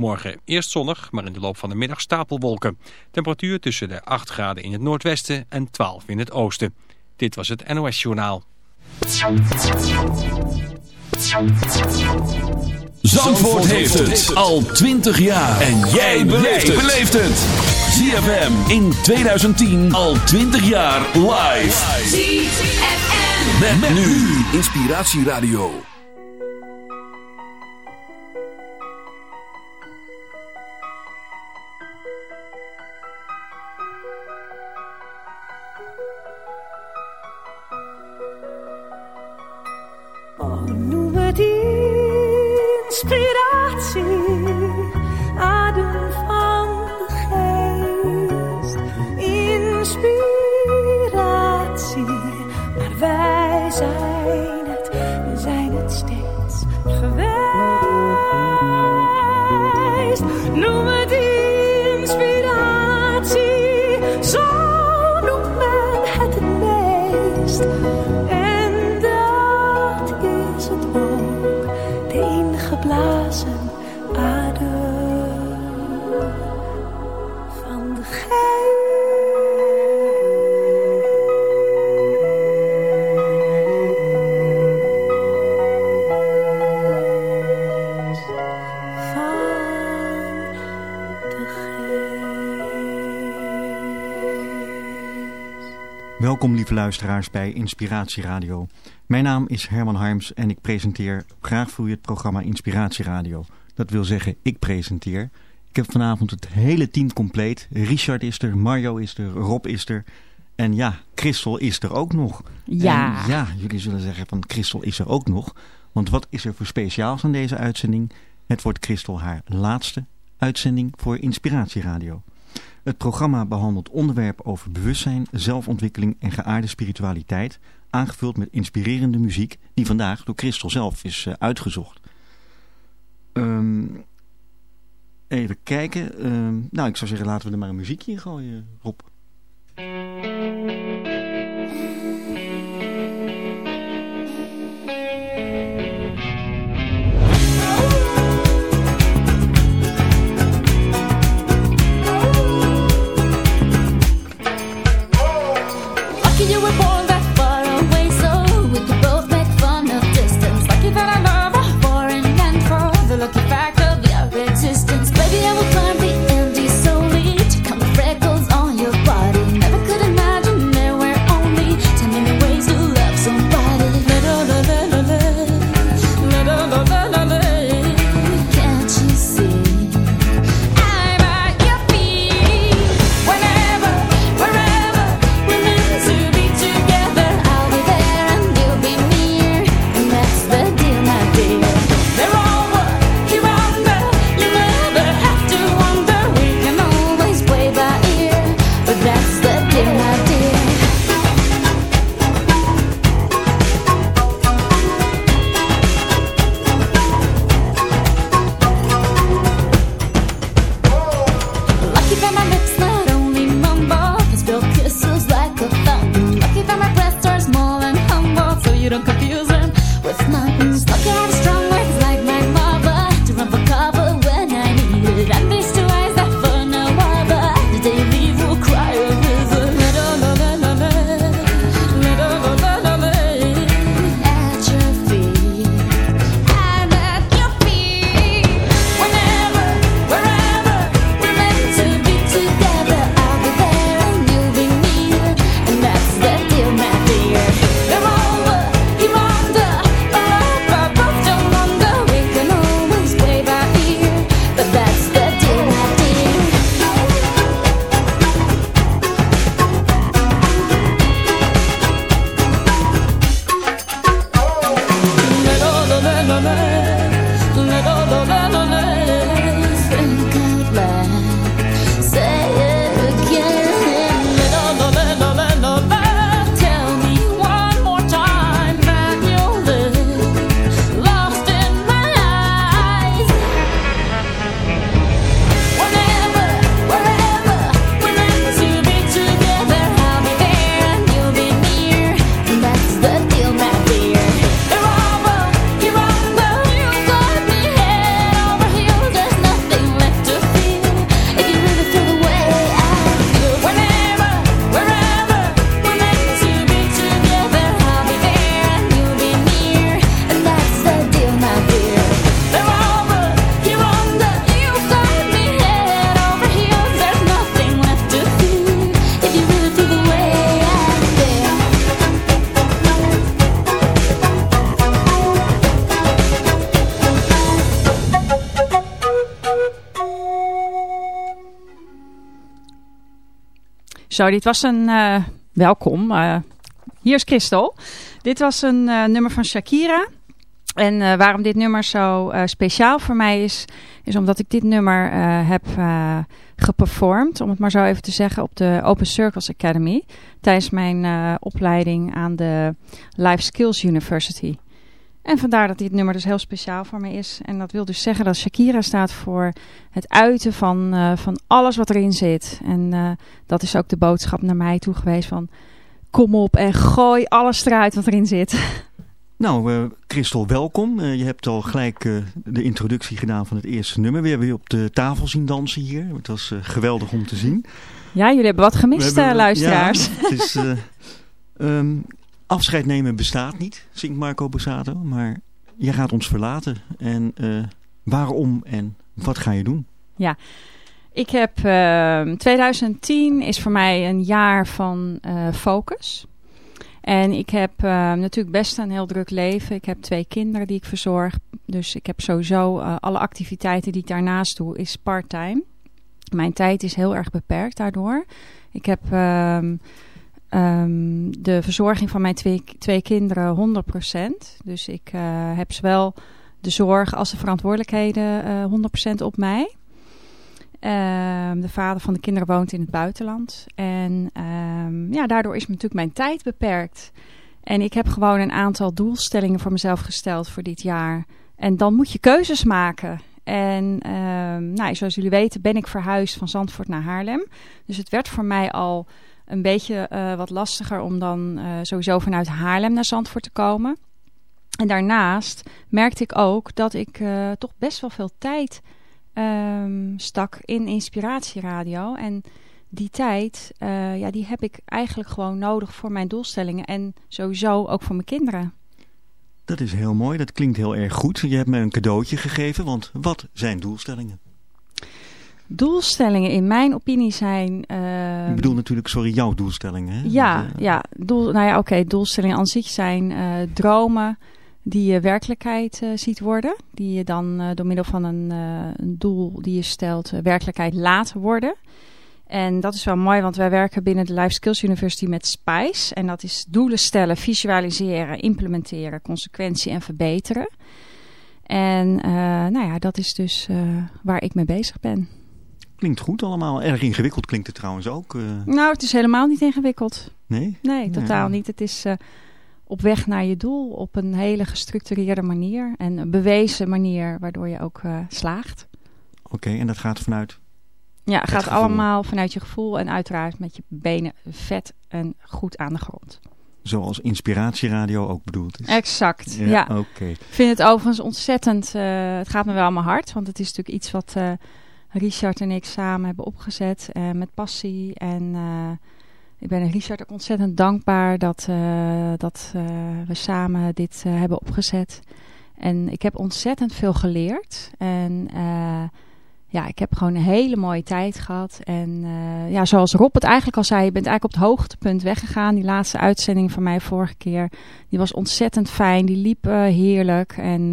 Morgen eerst zonnig, maar in de loop van de middag stapelwolken. Temperatuur tussen de 8 graden in het noordwesten en 12 in het oosten. Dit was het NOS Journaal. Zandvoort heeft het al 20 jaar. En jij beleeft het. ZFM in 2010 al 20 jaar live. ZFM. Met, nu Inspiratieradio. Inspiratie. Adem van de geest. Inspiratie. Maar wij zijn Welkom lieve luisteraars bij Inspiratie Radio. Mijn naam is Herman Harms en ik presenteer graag voor u het programma Inspiratie Radio. Dat wil zeggen, ik presenteer. Ik heb vanavond het hele team compleet. Richard is er, Mario is er, Rob is er. En ja, Christel is er ook nog. Ja. En ja, jullie zullen zeggen van Christel is er ook nog. Want wat is er voor speciaals aan deze uitzending? Het wordt Christel haar laatste uitzending voor Inspiratie Radio. Het programma behandelt onderwerpen over bewustzijn, zelfontwikkeling en geaarde spiritualiteit, aangevuld met inspirerende muziek die vandaag door Christel zelf is eh, uitgezocht. Ehm, even kijken. Ehm, nou, ik zou zeggen laten we er maar een muziekje in gooien, Rob. Zo, dit was een... Uh, welkom. Uh, hier is Christel. Dit was een uh, nummer van Shakira. En waarom dit nummer zo speciaal voor mij is... is omdat ik dit nummer heb geperformed... om het maar zo even te zeggen... op de Open Circles Academy... tijdens mijn opleiding aan de Life Skills University... En vandaar dat dit nummer dus heel speciaal voor me is. En dat wil dus zeggen dat Shakira staat voor het uiten van, uh, van alles wat erin zit. En uh, dat is ook de boodschap naar mij toe geweest van... Kom op en gooi alles eruit wat erin zit. Nou, uh, Christel, welkom. je hebt al gelijk de introductie gedaan van het eerste nummer. We hebben je op de tafel zien dansen hier. Het was geweldig om te zien. Ja, jullie hebben wat gemist, hebben, luisteraars. Ja, het is... Um, Afscheid nemen bestaat niet, zingt Marco Borsato. Maar jij gaat ons verlaten. En uh, waarom en wat ga je doen? Ja, ik heb... Uh, ehm, 2010 is voor mij een jaar van uh, focus. En ik heb natuurlijk best een heel druk leven. Ik heb twee kinderen die ik verzorg. Dus ik heb sowieso alle activiteiten die ik daarnaast doe, is part-time. Mijn tijd is heel erg beperkt daardoor. Ik heb... Um, de verzorging van mijn twee, twee kinderen 100%. Dus ik uh, heb zowel de zorg als de verantwoordelijkheden uh, 100% op mij. Um, de vader van de kinderen woont in het buitenland. En um, ja, daardoor is natuurlijk mijn tijd beperkt. En ik heb gewoon een aantal doelstellingen voor mezelf gesteld voor dit jaar. En dan moet je keuzes maken. En nou, zoals jullie weten ben ik verhuisd van Zandvoort naar Haarlem. Dus het werd voor mij al een beetje uh, wat lastiger om dan uh, sowieso vanuit Haarlem naar Zandvoort te komen. En daarnaast merkte ik ook dat ik uh, toch best wel veel tijd um, stak in inspiratieradio. En die tijd, ja, die heb ik eigenlijk gewoon nodig voor mijn doelstellingen. En sowieso ook voor mijn kinderen. Dat is heel mooi, dat klinkt heel erg goed. Je hebt me een cadeautje gegeven, want wat zijn doelstellingen? Doelstellingen in mijn opinie zijn... Uh, ik bedoel natuurlijk, sorry, jouw doelstellingen. Hè? Ja, uh, ja, doel, nou ja, oké. Okay, doelstellingen aan zich zijn uh, dromen die je werkelijkheid ziet worden. Die je dan door middel van een, een, doel die je stelt werkelijkheid laat worden. En dat is wel mooi, want wij werken binnen de Life Skills University met SPICE. En dat is doelen stellen, visualiseren, implementeren, consequentie en verbeteren. En nou ja, dat is dus waar ik mee bezig ben. Klinkt goed allemaal. Erg ingewikkeld klinkt het trouwens ook. Uh... Nou, het is helemaal niet ingewikkeld. Nee? Nee, totaal niet. Het is uh, op weg naar je doel op een hele gestructureerde manier. En een bewezen manier waardoor je ook uh, slaagt. Oké, okay, en dat gaat vanuit? Ja, gaat gevoel. allemaal vanuit je gevoel en uiteraard met je benen vet en goed aan de grond. Zoals inspiratieradio ook bedoeld is. Exact, ja. ja. Oké. Ik vind het overigens ontzettend, het gaat me wel aan mijn hart. Want het is natuurlijk iets wat Richard en ik samen hebben opgezet uh, met passie. En uh, ik ben Richard ook ontzettend dankbaar dat, uh, dat we samen dit hebben opgezet. En ik heb ontzettend veel geleerd. En ja, ik heb gewoon een hele mooie tijd gehad. En ja, zoals Rob het eigenlijk al zei, je bent eigenlijk op het hoogtepunt weggegaan. Die laatste uitzending van mij vorige keer, die was ontzettend fijn. Die liep heerlijk. En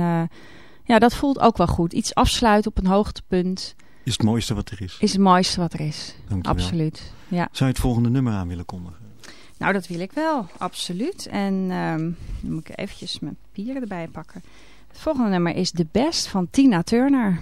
ja, dat voelt ook wel goed. Iets afsluiten op een hoogtepunt. Is het mooiste wat er is. Is het mooiste wat er is. Absoluut. Ja. Zou je het volgende nummer aan willen kondigen? Nou, dat wil ik wel. Absoluut. En um, dan moet ik eventjes mijn papieren erbij pakken. Het volgende nummer is The Best van Tina Turner.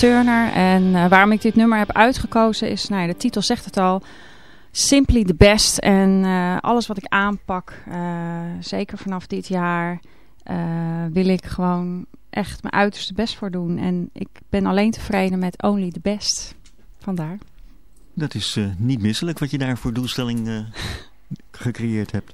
Turner. En eh, waarom ik dit nummer heb uitgekozen is, nou ja, de titel zegt het al, Simply the Best. En eh, alles wat ik aanpak, eh, zeker vanaf dit jaar, wil ik gewoon echt mijn uiterste best voor doen. En ik ben alleen tevreden met Only the Best. Vandaar. Dat is niet misselijk wat je daar voor doelstelling gecreëerd hebt.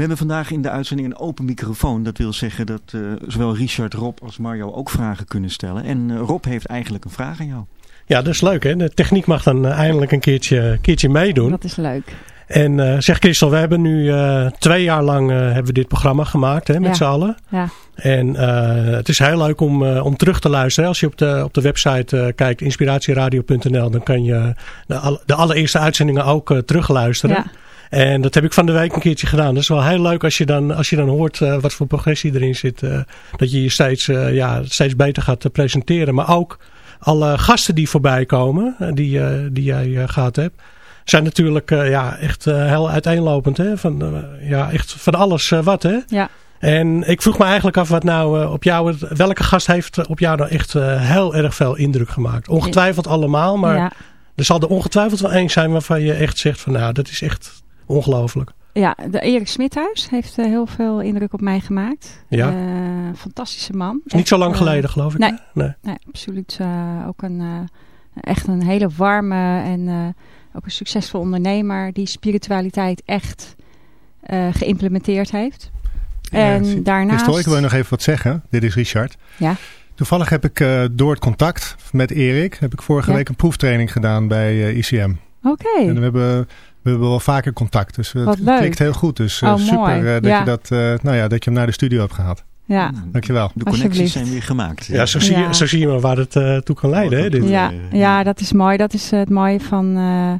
We hebben vandaag in de uitzending een open microfoon. Dat wil zeggen dat eh, zowel Richard, Rob als Mario ook vragen kunnen stellen. En eh, Rob heeft eigenlijk een vraag aan jou. Ja, dat is leuk hè. De techniek mag dan eh, eindelijk een keertje, keertje meedoen. Dat is leuk. En eh, zeg Christel, we hebben nu eh, twee jaar lang eh, hebben we dit programma gemaakt hè, met Ja. z'n allen. Ja. En eh, het is heel leuk om, eh, om terug te luisteren. Als je op de, op de website eh, kijkt, inspiratieradio.nl, dan kan je de, alle- de allereerste uitzendingen ook terugluisteren. Ja. En dat heb ik van de week een keertje gedaan. Dat is wel heel leuk als je dan, als je dan hoort eh, wat voor progressie erin zit. eh, dat je je steeds, eh, ja, steeds beter gaat presenteren. Maar ook alle gasten die voorbij komen, die, die jij eh, gehad hebt. Zijn natuurlijk ja, echt heel uiteenlopend. Hè? Van, ja, echt van alles wat. Hè? Ja. En ik vroeg me eigenlijk af wat nou op jou, welke gast heeft op jou nou echt heel erg veel indruk gemaakt? Ongetwijfeld allemaal, maar ja. er zal er ongetwijfeld wel één zijn waarvan je echt zegt van nou, dat is echt ongelooflijk. Ja, de Erik Smithuis heeft eh, heel veel indruk op mij gemaakt. Ja. Eh, fantastische man. Is niet zo lang eh, geleden geloof ik. nee. nee. Nee, absoluut. eh, ook een, eh, echt een hele warme en eh, ook een succesvol ondernemer die spiritualiteit echt eh, geïmplementeerd heeft. En daarnaast... Ik wil nog even wat zeggen. Dit is Richard. Ja. Toevallig heb ik eh, door het contact met Erik, heb ik vorige Ja. week een proeftraining gedaan bij ICM. Oké. En we hebben, we hebben wel vaker contact. Dus het Wat leuk. klikt heel goed. Dus eh, Oh, super eh, dat, Ja. je dat, eh, nou ja, dat je hem naar de studio hebt gehaald. Ja. Dankjewel. De connecties zijn weer gemaakt. Ja, zo zie, Ja. Je, zo zie je maar waar het eh, toe kan leiden. Hè, dit. Ja, Eh, ja, dat is mooi. Dat is eh, het mooie van eh,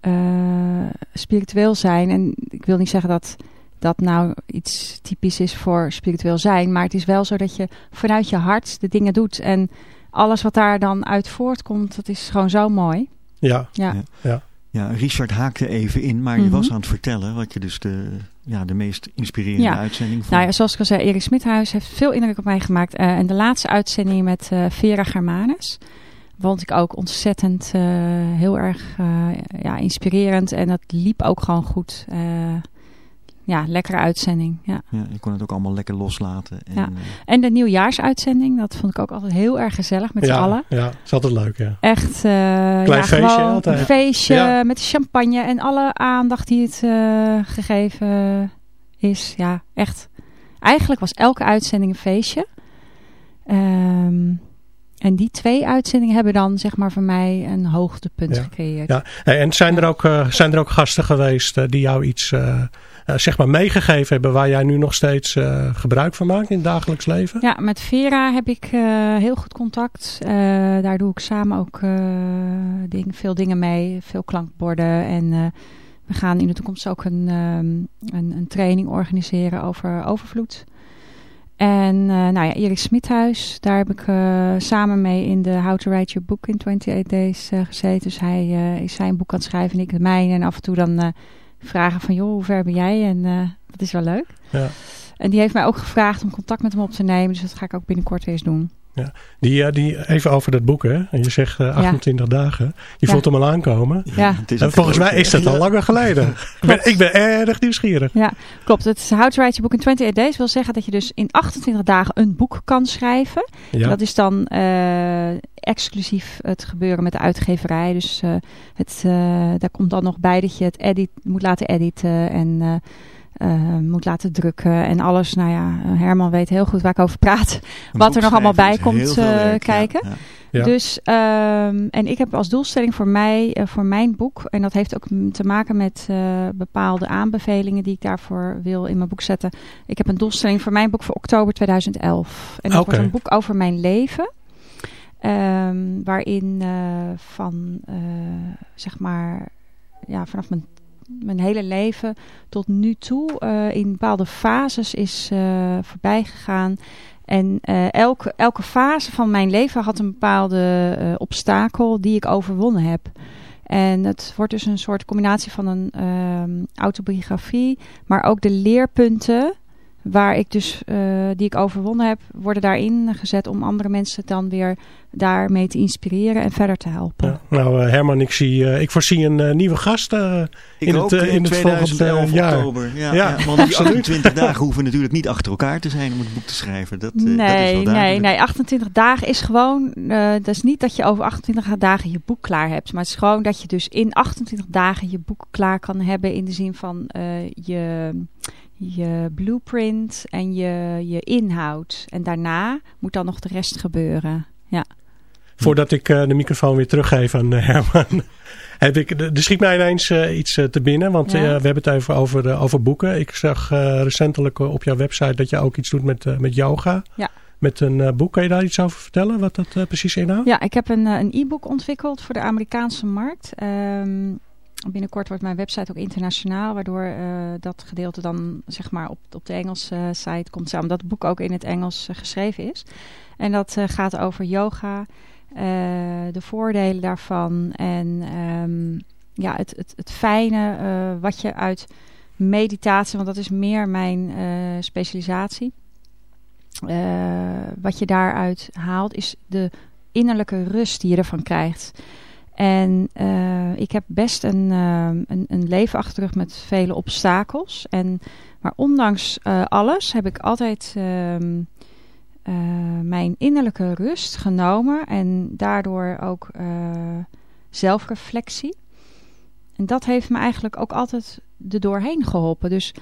eh, spiritueel zijn. En ik wil niet zeggen dat dat nou iets typisch is voor spiritueel zijn. Maar het is wel zo dat je vanuit je hart de dingen doet. En alles wat daar dan uit voortkomt, dat is gewoon zo mooi. Ja. Ja, Ja. Ja, Richard haakte even in, maar je Mhm. was aan het vertellen wat je dus de, ja, de meest inspirerende Ja. uitzending vond. Nou ja, zoals ik al zei, Erik Smithuis heeft veel indruk op mij gemaakt. Eh, en de laatste uitzending met eh, Vera Germanes vond ik ook ontzettend eh, heel erg ja, inspirerend. En dat liep ook gewoon goed. Ja, lekkere uitzending. Ja. Ja, je kon het ook allemaal lekker loslaten. En, Ja. eh, En de nieuwjaarsuitzending, dat vond ik ook altijd heel erg gezellig met z'n ja, allen. ja, het is altijd leuk. Ja. Echt eh ja, feestje gewoon altijd. een feestje Ja. met de champagne en alle aandacht die het eh, gegeven is. Ja, echt. Eigenlijk was elke uitzending een feestje. Ehm, en die twee uitzendingen hebben dan zeg maar voor mij een hoogtepunt Ja. gecreëerd. Ja. En zijn er, ook, zijn er ook gasten geweest die jou iets zeg maar meegegeven hebben waar jij nu nog steeds eh, gebruik van maakt in het dagelijks leven? Ja, met Vera heb ik eh, heel goed contact. Eh, daar doe ik samen ook eh, ding, veel dingen mee. Veel klankborden. En eh, we gaan in de toekomst ook een, ehm, een, een training organiseren over overvloed. En eh, nou ja, Erik Smithuis, daar heb ik eh, samen mee in de How to Write Your Book in 28 Days eh, gezeten. Dus hij eh, is zijn boek aan het schrijven en ik het mijne. En af en toe dan eh, vragen van, joh, hoe ver ben jij? En eh, dat is wel leuk. Ja. En die heeft mij ook gevraagd om contact met hem op te nemen. Dus dat ga ik ook binnenkort eens doen. Die, eh, die, even over dat boek, hè? En je zegt eh, 28 dagen. Je Ja. voelt hem al aankomen. Ja. is En volgens mij is dat al langer geleden. ik, ben, ik ben erg nieuwsgierig. Klopt, het is How to Write Your Book in 28 Days wil zeggen dat je dus in 28 dagen een boek kan schrijven. Ja. Dat is dan eh, exclusief het gebeuren met de uitgeverij. Dus eh, het, eh, daar komt dan nog bij dat je het edit, moet laten editen en eh, eh, moet laten drukken en alles. Nou ja, Herman weet heel goed waar ik over praat. Een wat er nog allemaal bij komt, eh, werk, kijken. ja. Ja. Dus, ehm, en ik heb als doelstelling voor mij, eh, voor mijn boek, en dat heeft ook te maken met eh, bepaalde aanbevelingen die ik daarvoor wil in mijn boek zetten. Ik heb een doelstelling voor mijn boek voor oktober 2011. En dat Oké. wordt een boek over mijn leven. ehm, waarin eh, van, eh, zeg maar, ja, vanaf mijn, mijn hele leven tot nu toe eh, in bepaalde fases is eh, voorbij gegaan. En eh, elke, elke fase van mijn leven had een bepaalde obstakel die ik overwonnen heb. En het wordt dus een soort combinatie van een ehm, autobiografie, maar ook de leerpunten waar ik dus, eh, die ik overwonnen heb, worden daarin gezet om andere mensen dan weer daarmee te inspireren en verder te helpen. Ja. Nou eh, Herman, ik, zie, eh, ik voorzie een nieuwe gast eh, in ook, het, in het volgende 2011 jaar. oktober. Ja, Ja, ja, want die absoluut. 28 dagen hoeven natuurlijk niet achter elkaar te zijn om het boek te schrijven. Dat, eh, dat is wel Nee, nee, duidelijk. nee. 28 dagen is gewoon. eh, dat is niet dat je over 28 dagen je boek klaar hebt. Maar het is gewoon dat je dus in 28 dagen je boek klaar kan hebben. In de zin van eh, je, je blueprint en je, je inhoud. En daarna moet dan nog de rest gebeuren. Ja. Voordat ik eh, de microfoon weer teruggeef aan eh, Herman. Heb ik, er schiet mij ineens eh, iets te binnen. Want Ja. we hebben het even over, over boeken. Ik zag recentelijk op jouw website dat je ook iets doet met, met yoga. Ja. Met een boek. Kan je daar iets over vertellen? Wat dat precies inhoudt? Ja, ik heb een, een e-book ontwikkeld voor de Amerikaanse markt. Ehm, binnenkort wordt mijn website ook internationaal, waardoor eh, dat gedeelte dan zeg maar op, op de Engelse eh, site komt samen. Dat het boek ook in het Engels eh, geschreven is. En dat gaat over yoga, de voordelen daarvan en ehm, ja, het, het, het fijne wat je uit meditatie, want dat is meer mijn specialisatie. Wat je daaruit haalt is de innerlijke rust die je ervan krijgt. En eh, ik heb best een, eh, een, een leven achter met vele obstakels. En, maar ondanks eh, alles heb ik altijd ehm, eh, mijn innerlijke rust genomen. En daardoor ook zelfreflectie. En dat heeft me eigenlijk ook altijd er doorheen geholpen. Dus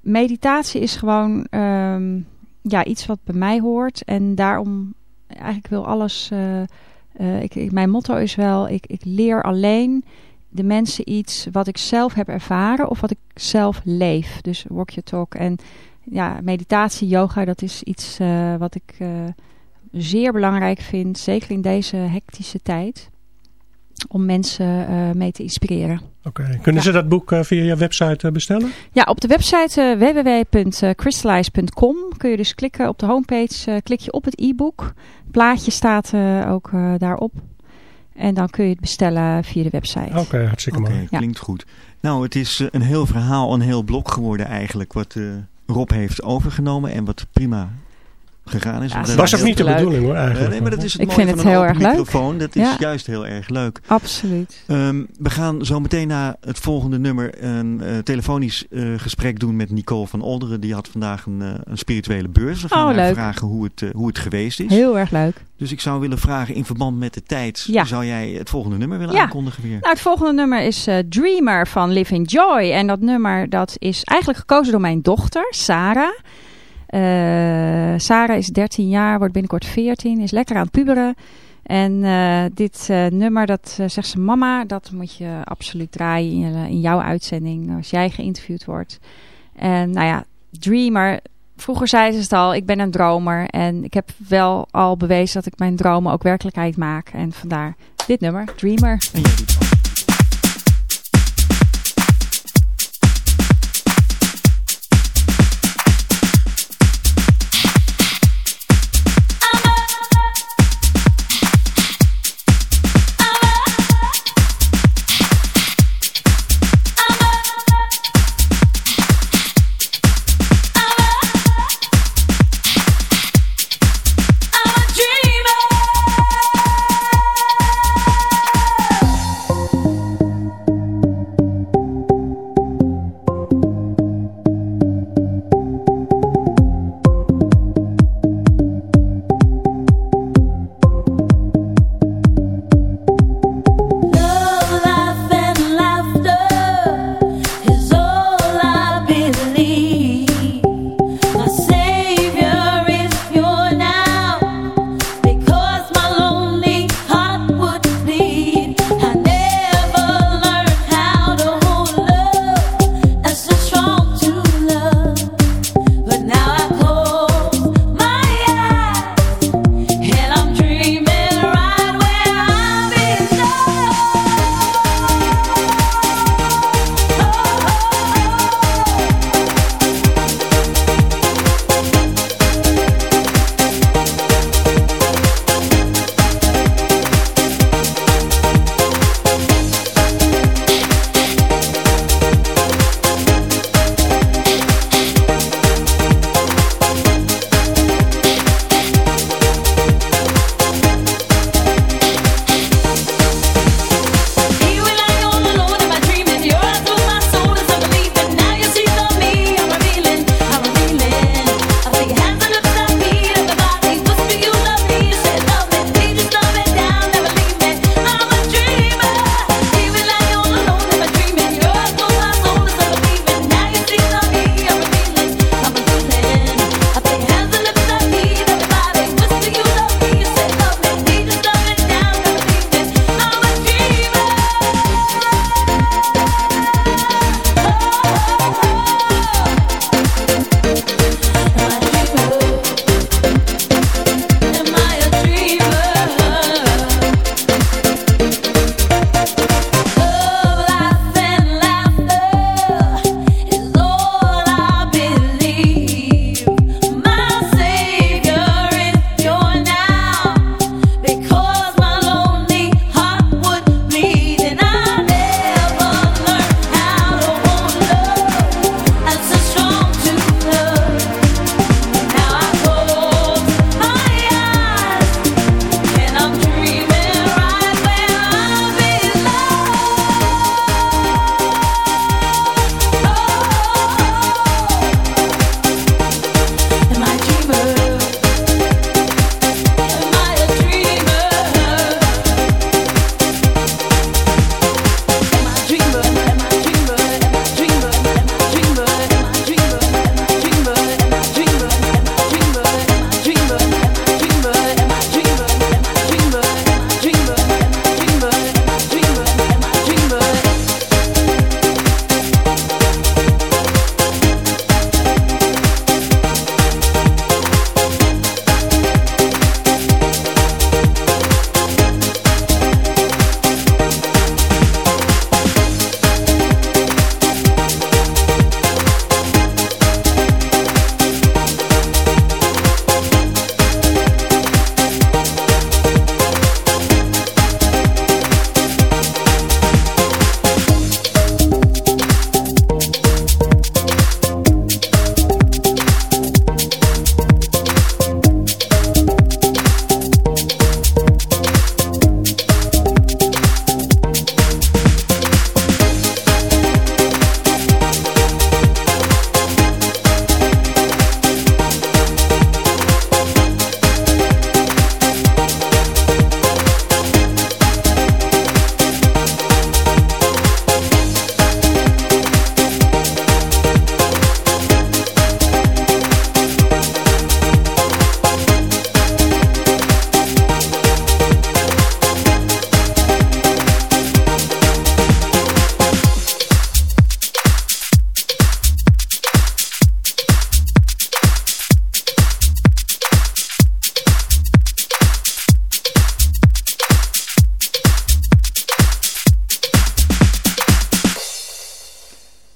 meditatie is gewoon ehm, ja, iets wat bij mij hoort. En daarom eigenlijk wil alles... eh, ik- mijn motto is wel, ik, ik leer alleen de mensen iets wat ik zelf heb ervaren of wat ik zelf leef. Dus walk your talk. En ja, meditatie, yoga, dat is iets eh, wat ik eh, zeer belangrijk vind. Zeker in deze hectische tijd. Om mensen eh, mee te inspireren. Oké. Kunnen ze dat boek eh, via je website eh, bestellen? Ja, op de website www.crystallize.com kun je dus klikken op de homepage. klik je op het e-book. Het plaatje staat eh, ook eh, daarop. En dan kun je het bestellen via de website. Oké, hartstikke mooi. Ja. klinkt goed. Nou, het is een heel verhaal, een heel blok geworden eigenlijk, wat eh, Rob heeft overgenomen en wat prima gegaan is. Ja, dat was ook niet de leuk. bedoeling hoor eigenlijk. nee, maar dat is het Ik mooie vind van het een heel erg leuk. microfoon. Dat is Ja. juist heel erg leuk. Absoluut. Ehm, we gaan zo meteen na het volgende nummer een eh, telefonisch eh, gesprek doen met Nicole van Olderen. Die had vandaag een, eh, een spirituele beurs. We gaan Oh, haar leuk. vragen hoe het, hoe het geweest is. Heel erg leuk. Dus ik zou willen vragen in verband met de tijd. Ja. Zou jij het volgende nummer willen Ja. aankondigen weer? Nou, het volgende nummer is eh, Dreamer van Living Joy. En dat nummer dat is eigenlijk gekozen door mijn dochter, Sarah. Eh, Sarah is 13 jaar, wordt binnenkort 14, is lekker aan het puberen. En eh, dit eh, nummer, dat zegt ze, mama, dat moet je absoluut draaien in, in jouw uitzending als jij geïnterviewd wordt. En nou ja, Dreamer, vroeger zei ze het al, ik ben een dromer. En ik heb wel al bewezen dat ik mijn dromen ook werkelijkheid maak. En vandaar dit nummer, dreamer.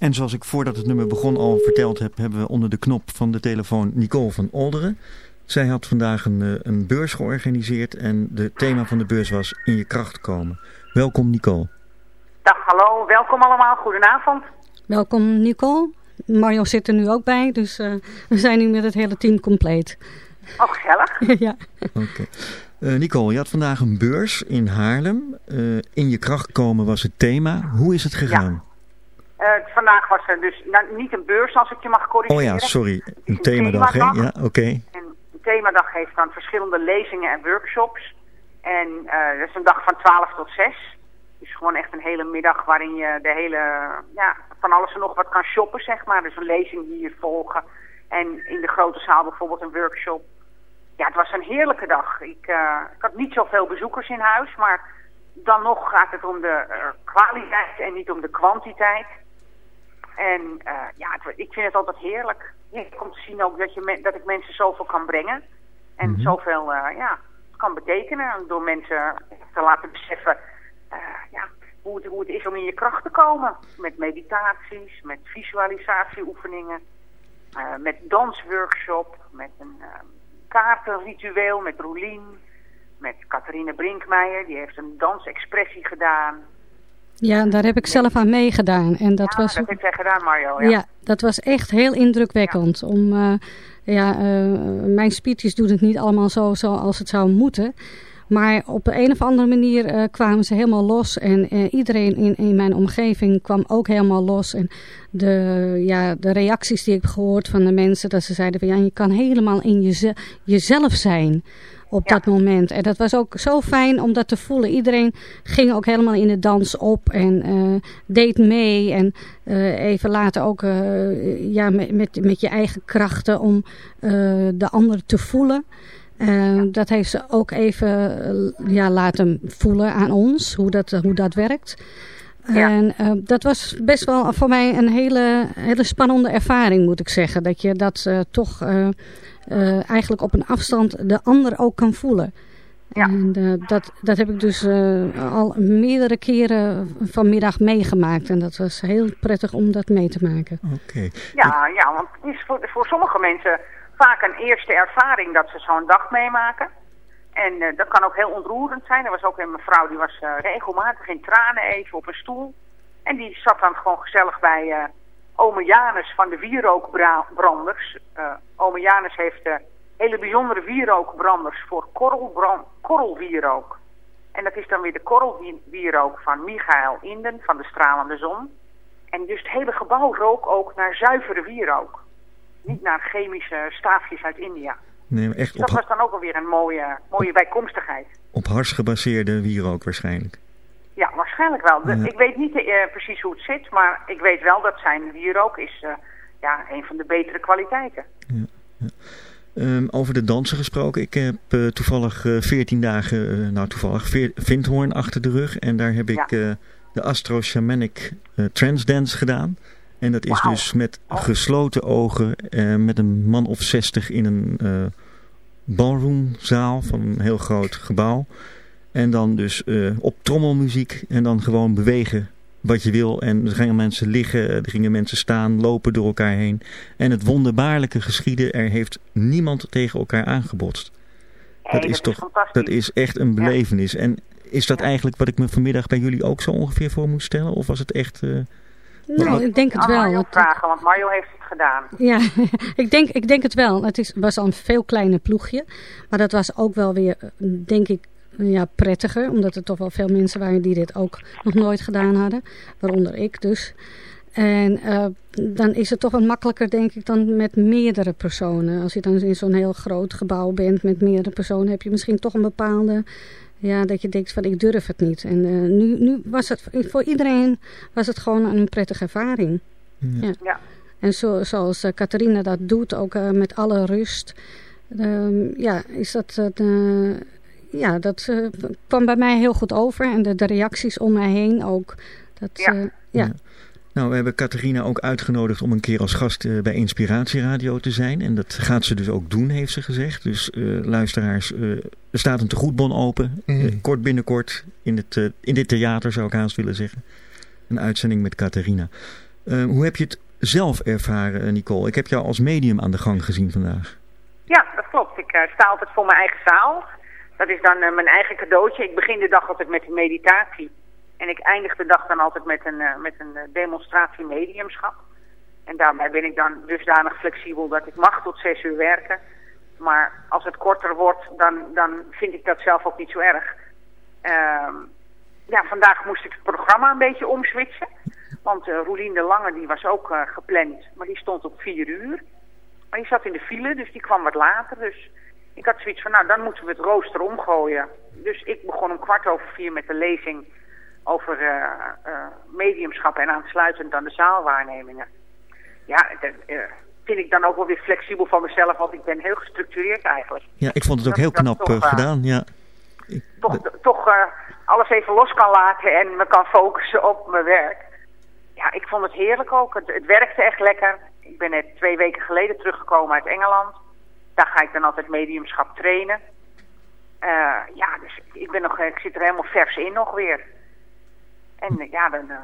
En zoals ik voordat het nummer begon al verteld heb, hebben we onder de knop van de telefoon Nicole van Olderen. Zij had vandaag een, eh, een beurs georganiseerd en het thema van de beurs was in je kracht komen. Welkom Nicole. Dag, hallo. Welkom allemaal. Goedenavond. Welkom Nicole. Mario zit er nu ook bij, dus uh, we zijn nu met het hele team compleet. Oh, gezellig. ja. Oké. Uh, Nicole, je had vandaag een beurs in Haarlem. Uh, in je kracht komen was het thema. Hoe is het gegaan? Ja. Vandaag was er dus nou, niet een beurs, als ik je mag corrigeren. Oh ja, sorry. Een, themadag, hè? Ja, oké. Okay. Een themadag heeft dan verschillende lezingen en workshops. En dat is een dag van 12 tot 6. Dus gewoon echt een hele middag waarin je de hele, ja, van alles en nog wat kan shoppen, zeg maar. Dus een lezing hier volgen. En in de grote zaal bijvoorbeeld een workshop. Ja, het was een heerlijke dag. Ik, uh, ik had niet zoveel bezoekers in huis, maar dan nog gaat het om de uh, kwaliteit en niet om de kwantiteit. En uh, ja, ik vind het altijd heerlijk. Om te zien ook dat, je dat ik mensen zoveel kan brengen. En mm -hmm. zoveel ja, kan betekenen door mensen te laten beseffen ja, hoe, het, hoe het is om in je kracht te komen. Met meditaties, met visualisatieoefeningen, met dansworkshop, met een kaartenritueel met Roelien, met Catharine Brinkmeijer. Die heeft een dansexpressie gedaan. Ja, daar heb ik zelf aan meegedaan. En dat ja, was, dat heb jij gedaan Mario. Ja. ja, dat was echt heel indrukwekkend. Ja. Om, uh, ja, uh, mijn speeches doen het niet allemaal zo zoals het zou moeten. Maar op een of andere manier uh, kwamen ze helemaal los. En uh, iedereen in, in mijn omgeving kwam ook helemaal los. En de, ja, de reacties die ik heb gehoord van de mensen. Dat ze zeiden van ja, je kan helemaal in jeze jezelf zijn op ja. dat moment. En dat was ook zo fijn om dat te voelen. Iedereen ging ook helemaal in de dans op en uh, deed mee. En uh, even later ook uh, ja, met, met, met je eigen krachten om de ander te voelen. Uh, dat heeft ze ook even uh, ja, laten voelen aan ons, hoe dat, hoe dat werkt. Ja. En uh, dat was best wel voor mij een hele, hele spannende ervaring, moet ik zeggen. Dat je dat toch eigenlijk op een afstand de ander ook kan voelen. Ja. En dat, dat heb ik dus al meerdere keren vanmiddag meegemaakt. En dat was heel prettig om dat mee te maken. Oké. Okay. Ja, ja, want het is voor, voor sommige mensen vaak een eerste ervaring dat ze zo'n dag meemaken. En uh, dat kan ook heel ontroerend zijn. Er was ook een mevrouw die was uh, regelmatig in tranen even op een stoel. En die zat dan gewoon gezellig bij uh, ome Janus van de wierookbranders. ome Janus heeft hele bijzondere wierookbranders voor korrelwierook. En dat is dan weer de korrelwierook van Michael Inden van de Stralende Zon. En dus het hele gebouw rook ook naar zuivere wierook niet naar chemische staafjes uit India. Nee, echt dus dat was dan ook alweer een mooie, mooie bijkomstigheid. Op hars gebaseerde wierook waarschijnlijk. Ja, waarschijnlijk wel. De, ja. Ik weet niet uh, precies hoe het zit, maar ik weet wel dat zijn wierook is uh, ja, een van de betere kwaliteiten. Ja, ja. Um, over de dansen gesproken. Ik heb uh, toevallig 14 dagen, nou toevallig, Vindhoorn achter de rug. En daar heb ik de Astro Shamanic Trance Dance gedaan. En dat is wow. dus met gesloten ogen, met een man of zestig in een ballroomzaal van een heel groot gebouw. En dan dus uh, op trommelmuziek en dan gewoon bewegen wat je wil. En er gingen mensen liggen, er gingen mensen staan, lopen door elkaar heen. En het wonderbaarlijke geschieden, er heeft niemand tegen elkaar aangebotst. Hey, dat, is toch, is dat is echt een belevenis. Ja. En is dat ja. eigenlijk wat ik me vanmiddag bij jullie ook zo ongeveer voor moest stellen? Of was het echt... Uh, nou, ik denk het wel. Mario vragen, want Mario heeft het gedaan. Ja, ik denk, ik denk het wel. Het is, was al een veel kleiner ploegje. Maar dat was ook wel weer, denk ik, ja, prettiger. Omdat er toch wel veel mensen waren die dit ook nog nooit gedaan hadden. Waaronder ik dus. En uh, dan is het toch wat makkelijker, denk ik, dan met meerdere personen. Als je dan in zo'n heel groot gebouw bent met meerdere personen... heb je misschien toch een bepaalde ja, dat je denkt van ik durf het niet. En uh, nu, nu was het voor iedereen was het gewoon een prettige ervaring. Ja. ja. ja. En zo, zoals uh, Catharina dat doet, ook uh, met alle rust. ja, is dat... ja, dat kwam bij mij heel goed over. En de, de reacties om mij heen ook. Dat, ja. ja. Nou, we hebben Catharina ook uitgenodigd om een keer als gast uh, bij Inspiratieradio te zijn. En dat gaat ze dus ook doen, heeft ze gezegd. Dus uh, luisteraars, uh, er staat een tegoedbon open. Mm. kort binnenkort in, het, in dit theater zou ik haast willen zeggen. Een uitzending met Catharina. Uh, hoe heb je het zelf ervaren, Nicole? Ik heb jou als medium aan de gang gezien vandaag. Ja, dat klopt. Ik uh, sta altijd voor mijn eigen zaal. Dat is dan uh, mijn eigen cadeautje. Ik begin de dag altijd met een meditatie. En ik eindig de dag dan altijd met een, met een demonstratie mediumschap. En daarbij ben ik dan dusdanig flexibel dat ik mag tot zes uur werken. Maar als het korter wordt, dan, dan vind ik dat zelf ook niet zo erg. Uh, ja, vandaag moest ik het programma een beetje omswitchen. Want uh, Roelien de Lange die was ook gepland, maar die stond op vier uur. Maar die zat in de file, dus die kwam wat later. Dus ik had zoiets van, nou dan moeten we het rooster omgooien. Dus ik begon om kwart over vier met de lezing over uh, mediumschap en aansluitend aan de zaalwaarnemingen. Ja, dat vind ik dan ook wel weer flexibel van mezelf, want ik ben heel gestructureerd eigenlijk. Ja, ik vond het ook heel knap toch, gedaan, ja. Ik, toch toch alles even los kan laten en me kan focussen op mijn werk. Ja, ik vond het heerlijk ook. Het, het werkte echt lekker. Ik ben net twee weken geleden teruggekomen uit Engeland. Daar ga ik dan altijd mediumschap trainen. Uh, ja, dus ik, ben nog, ik zit er helemaal vers in nog weer. En ja, dan, uh,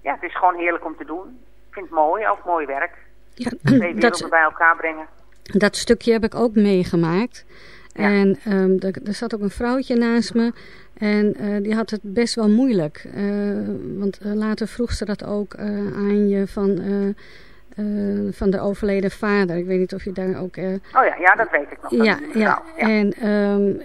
ja, het is gewoon heerlijk om te doen. Ik vind het mooi, ook mooi werk. Ja, Twee werelden bij elkaar brengen. Dat stukje heb ik ook meegemaakt. Ja. En um, er, er, zat ook een vrouwtje naast me. En uh, die had het best wel moeilijk. Uh, want later vroeg ze dat ook aan je van, van de overleden vader. Ik weet niet of je daar ook... oh ja, ja, dat weet ik nog. Ja, ja. ja. En um,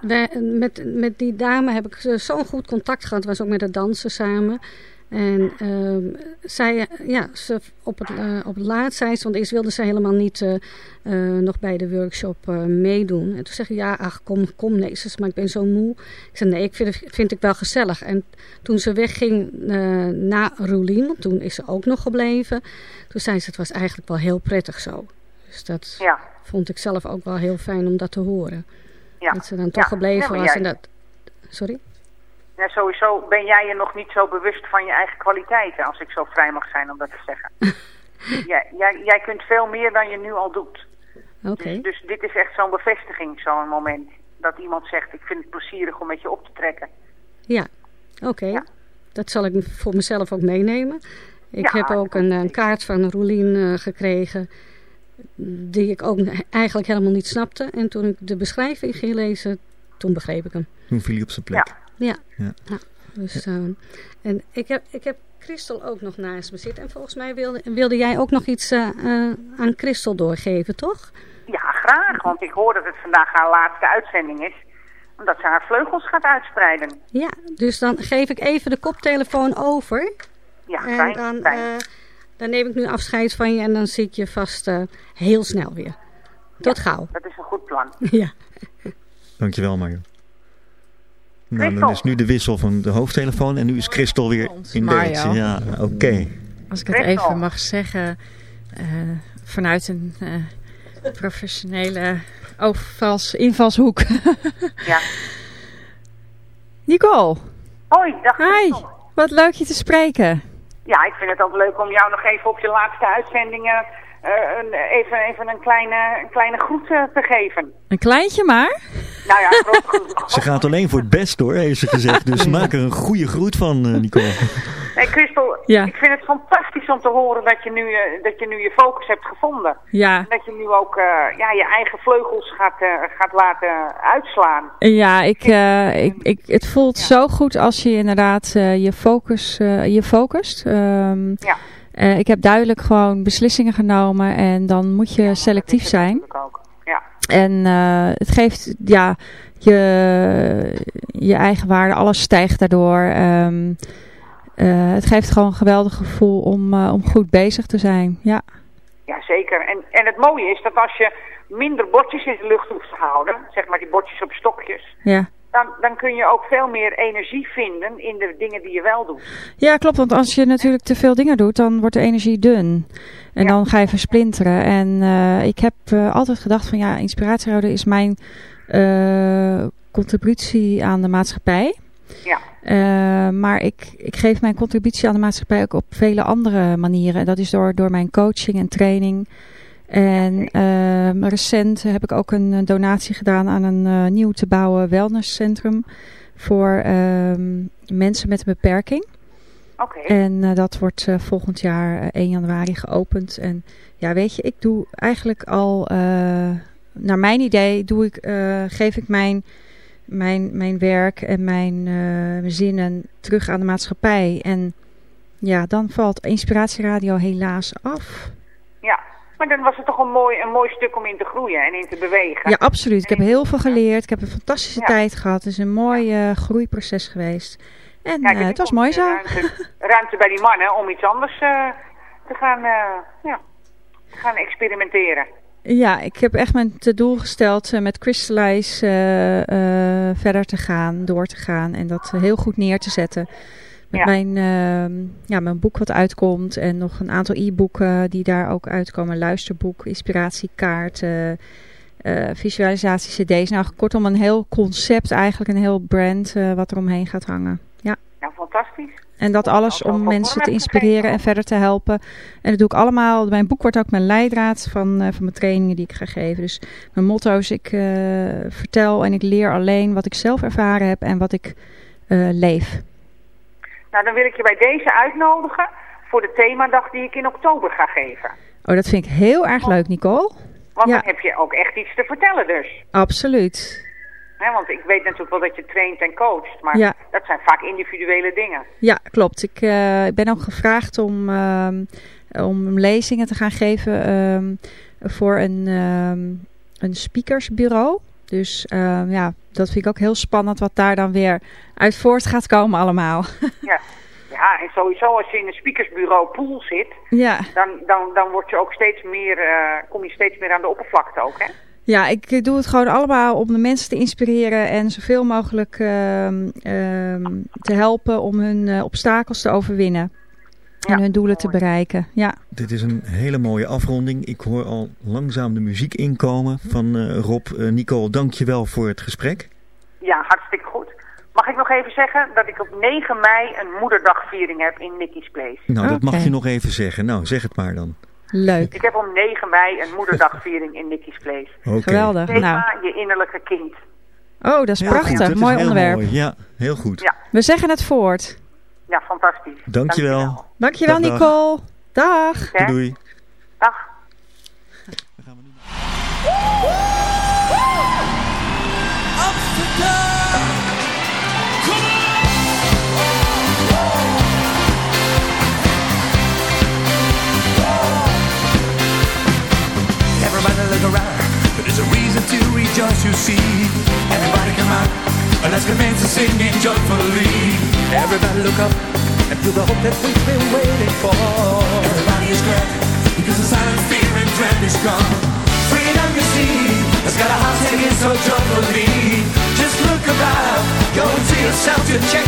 wij, met, met die dame heb ik zo'n goed contact gehad. was ook met het dansen samen. En uh, zij, ja, ze op het, uh, op het laatst zei ze, want eerst wilde ze helemaal niet uh, uh, nog bij de workshop meedoen. En toen zeg ik, ja, ach, kom, kom, nee, ze maar ik ben zo moe. Ik zei, nee, ik vind, vind ik wel gezellig. En toen ze wegging na Roelien, want toen is ze ook nog gebleven. Toen zei ze, het was eigenlijk wel heel prettig zo. Dus dat ja. vond ik zelf ook wel heel fijn om dat te horen. Ja. Dat ze dan toch ja. gebleven was. En dat, sorry? Ja, sowieso ben jij je nog niet zo bewust van je eigen kwaliteiten, als ik zo vrij mag zijn om dat te zeggen. jij, jij, jij kunt veel meer dan je nu al doet. Okay. Dus, dus, dit is echt zo'n bevestiging, zo'n moment. Dat iemand zegt, ik vind het plezierig om met je op te trekken. Ja, oké. Okay. Ja. Dat zal ik voor mezelf ook meenemen. Ik ja, heb ook een, een, kaart van Roelien uh, gekregen die ik ook eigenlijk helemaal niet snapte. En toen ik de beschrijving ging lezen, toen begreep ik hem. Toen viel hij op zijn plek. Ja. Ja. ja. ja. Dus, uh, en ik heb, ik heb Christel ook nog naast me zitten. En volgens mij wilde, wilde jij ook nog iets uh, uh, aan Christel doorgeven, toch? Ja, graag. Want ik hoor dat het vandaag haar laatste uitzending is. Omdat ze haar vleugels gaat uitspreiden. Ja, dus dan geef ik even de koptelefoon over. Ja, en fijn. Dan, fijn. dan neem ik nu afscheid van je en dan zie ik je vast heel snel weer. Tot ja, gauw. Dat is een goed plan. ja. Dankjewel, Mario. Nou, dan is nu de wissel van de hoofdtelefoon en nu is Christel weer in beeld. Ja, oké. Okay. Als ik het even mag zeggen, uh, vanuit een uh, professionele overvals, invalshoek. ja. Nicole. Hoi, dag. Hi, wat leuk je te spreken. Ja, ik vind het ook leuk om jou nog even op je laatste uitzendingen een, even, even een kleine, een kleine groet uh, te geven. Een kleintje maar? Nou ja, groot, groot, Ze gaat alleen voor het best hoor, heeft ze gezegd. Dus maak er een goede groet van, uh, Nicole. Nee, Christel, ja. ik vind het fantastisch om te horen dat je nu, dat je, nu je focus hebt gevonden. Ja. En dat je nu ook ja, je eigen vleugels gaat, gaat laten uitslaan. Ja, ik, ik, ik, het voelt ja. zo goed als je inderdaad je focus je focust. Um, ja. Uh, ik heb duidelijk gewoon beslissingen genomen en dan moet je selectief zijn. Ja. En uh, het geeft ja, je, je eigen waarde, alles stijgt daardoor. Um, uh, het geeft gewoon een geweldig gevoel om, om goed bezig te zijn. Ja, ja zeker. En, en het mooie is dat als je minder bordjes in de lucht hoeft te houden, zeg maar die bordjes op stokjes. Ja. Dan, dan kun je ook veel meer energie vinden in de dingen die je wel doet. Ja, klopt. Want als je natuurlijk te veel dingen doet, dan wordt de energie dun. En ja. dan ga je versplinteren. En uh, ik heb uh, altijd gedacht van ja, inspiratieradio is mijn uh, contributie aan de maatschappij. Ja. maar ik, ik geef mijn contributie aan de maatschappij ook op vele andere manieren. En dat is door, door mijn coaching en training. En uh, recent heb ik ook een donatie gedaan aan een uh, nieuw te bouwen wellnesscentrum voor uh, mensen met een beperking. Oké. En eh, dat wordt eh, volgend jaar eh, 1 januari geopend. En ja, weet je, ik doe eigenlijk al, eh, naar mijn idee, doe ik, eh, geef ik mijn, mijn, mijn werk en mijn eh, zinnen terug aan de maatschappij. En ja, dan valt Inspiratieradio helaas af. Maar dan was het toch een mooi, een mooi stuk om in te groeien en in te bewegen. Ja, absoluut. Ik heb heel veel geleerd. Ik heb een fantastische Ja. tijd gehad. Het is een mooi eh, groeiproces geweest. En eh, er het was mooi eh, zo. Ruimte, ruimte bij die mannen om iets anders eh, te, gaan, eh, ja, te gaan experimenteren. Ja, ik heb echt mijn doel gesteld eh, met Crystallize eh, eh, verder te gaan, door te gaan en dat eh, heel goed neer te zetten. Met Ja. mijn, ehm, ja, mijn boek wat uitkomt en nog een aantal e-boeken die daar ook uitkomen. Luisterboek, inspiratiekaart, eh, eh, visualisatie cd's. Nou, kortom een heel concept eigenlijk, een heel brand eh, wat er omheen gaat hangen. Ja. Nou, fantastisch. En dat alles Ook al om mensen te inspireren en verder te helpen. En dat doe ik allemaal. Mijn boek wordt ook mijn leidraad van, eh, van mijn trainingen die ik ga geven. Dus mijn motto is ik vertel en ik leer alleen wat ik zelf ervaren heb en wat ik leef. Nou, dan wil ik je bij deze uitnodigen voor de themadag die ik in oktober ga geven. Oh, dat vind ik heel erg leuk, Nicole. Want Ja. dan heb je ook echt iets te vertellen dus. Absoluut. Want ik weet natuurlijk wel dat je traint en coacht, maar Ja. dat zijn vaak individuele dingen. Ja, klopt. Ik, eh, ben ook gevraagd om, ehm, om lezingen te gaan geven ehm, voor een, ehm, een speakersbureau. Dus ehm, ja, dat vind ik ook heel spannend wat daar dan weer uit voort gaat komen allemaal. Ja. ja, en sowieso als je in een speakersbureau pool zit, ja. dan, dan, dan word je ook steeds meer, eh, kom je steeds meer aan de oppervlakte ook, hè? ja, ik doe het gewoon allemaal om de mensen te inspireren en zoveel mogelijk ehm, ehm, te helpen om hun eh, obstakels te overwinnen. En Ja, hun doelen te bereiken. Ja. Dit is een hele mooie afronding. Ik hoor al langzaam de muziek inkomen van eh, Rob. Eh, Nicole, dank je wel voor het gesprek. Ja, hartstikke goed. Mag ik nog even zeggen dat ik op 9 mei een moederdagviering heb in Nicky's Place. Nou, dat mag je nog even zeggen. Nou, zeg het maar dan. Leuk. Ik heb om 9 mei een moederdagviering in Nicky's Place. Oké. Geweldig. Thema Nou. je innerlijke kind. Oh, dat is prachtig. goed, dat is Mooi onderwerp. mooi. Ja, heel goed. Ja. We zeggen het voort. Ja, fantastisch. Dankjewel. Dankjewel, Dag, dag. Nicole. Dag. Hè? Doei, doei. Dag. Everybody look around. There's a reason to rejoice, you see. Everybody come out. And Let's commence to singing joyfully. Everybody look up and feel the hope that we've been waiting for. Everybody is glad because the silent fear and dread is gone. Freedom, you see, has got a heart singing so joyfully. Just look around, go to yourself to check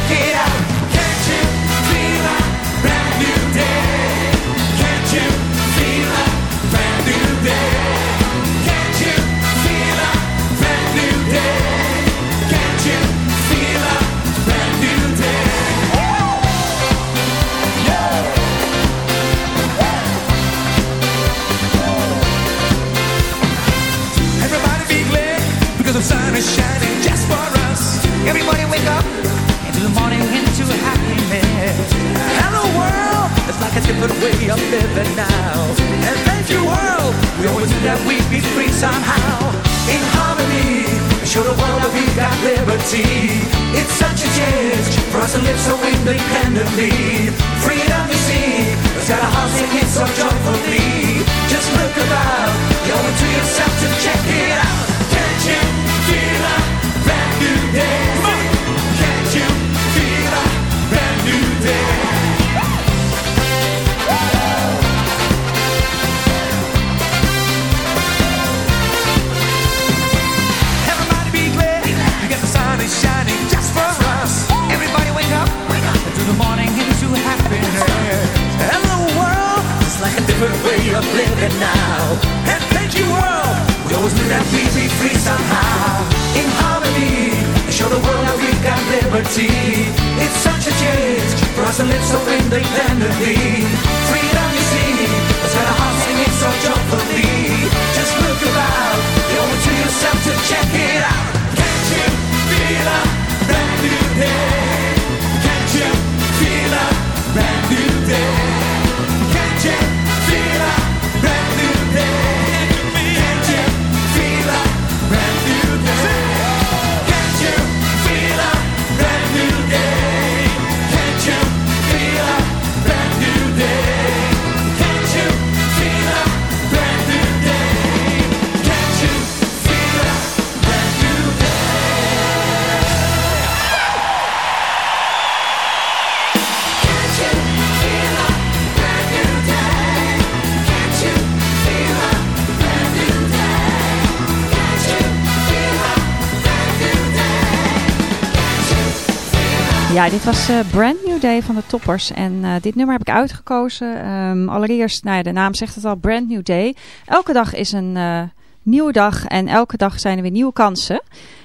Ja, dit was uh, Brand New Day van de Toppers. En uh, dit nummer heb ik uitgekozen. Um, allereerst, nou ja, de naam zegt het al, Brand New Day. Elke dag is een uh, nieuwe dag en elke dag zijn er weer nieuwe kansen.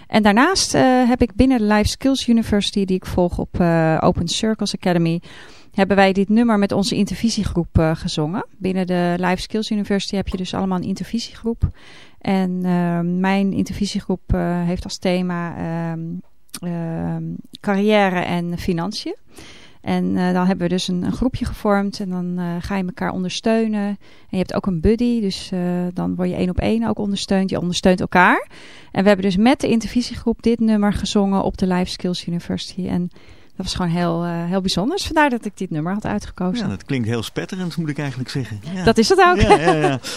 En daarnaast heb ik binnen de Life Skills University, die ik volg op Open Circles Academy, hebben wij dit nummer met onze intervisiegroep gezongen. Binnen de Life Skills University heb je dus allemaal een intervisiegroep. En ehm, mijn intervisiegroep heeft als thema uh, carrière en financiën. En uh, dan hebben we dus een, een groepje gevormd en dan uh, ga je elkaar ondersteunen. En je hebt ook een buddy, dus uh, dan word je één op één ook ondersteund. Je ondersteunt elkaar. En we hebben dus met de intervisiegroep dit nummer gezongen op de Life Skills University. En dat was gewoon heel, heel bijzonder. Dus vandaar dat ik dit nummer had uitgekozen. Ja, dat klinkt heel spetterend, moet ik eigenlijk zeggen. Ja. Dat is het ook. Ja, ja, ja.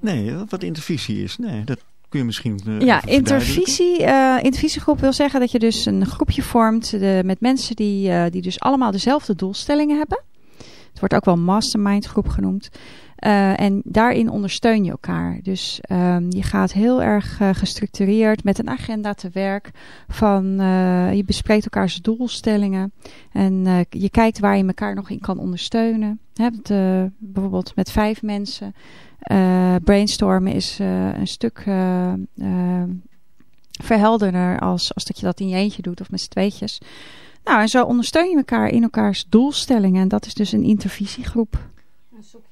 Nee, wat intervisie is. Nee, dat kun je misschien uh, Ja, intervisie, uh, intervisiegroep wil zeggen dat je dus een groepje vormt de, met mensen die, uh, die dus allemaal dezelfde doelstellingen hebben. Het wordt ook wel mastermind groep genoemd. En daarin ondersteun je elkaar. Dus um, je gaat heel erg gestructureerd met een agenda te werk. Van, je bespreekt elkaars doelstellingen. En je kijkt waar je elkaar nog in kan ondersteunen. Hè, bijvoorbeeld met vijf mensen. Brainstormen is een stuk verhelderder als, als dat je dat in je eentje doet of met z'n tweetjes. Nou, en zo ondersteun je elkaar in elkaars doelstellingen. En dat is dus een intervisiegroep.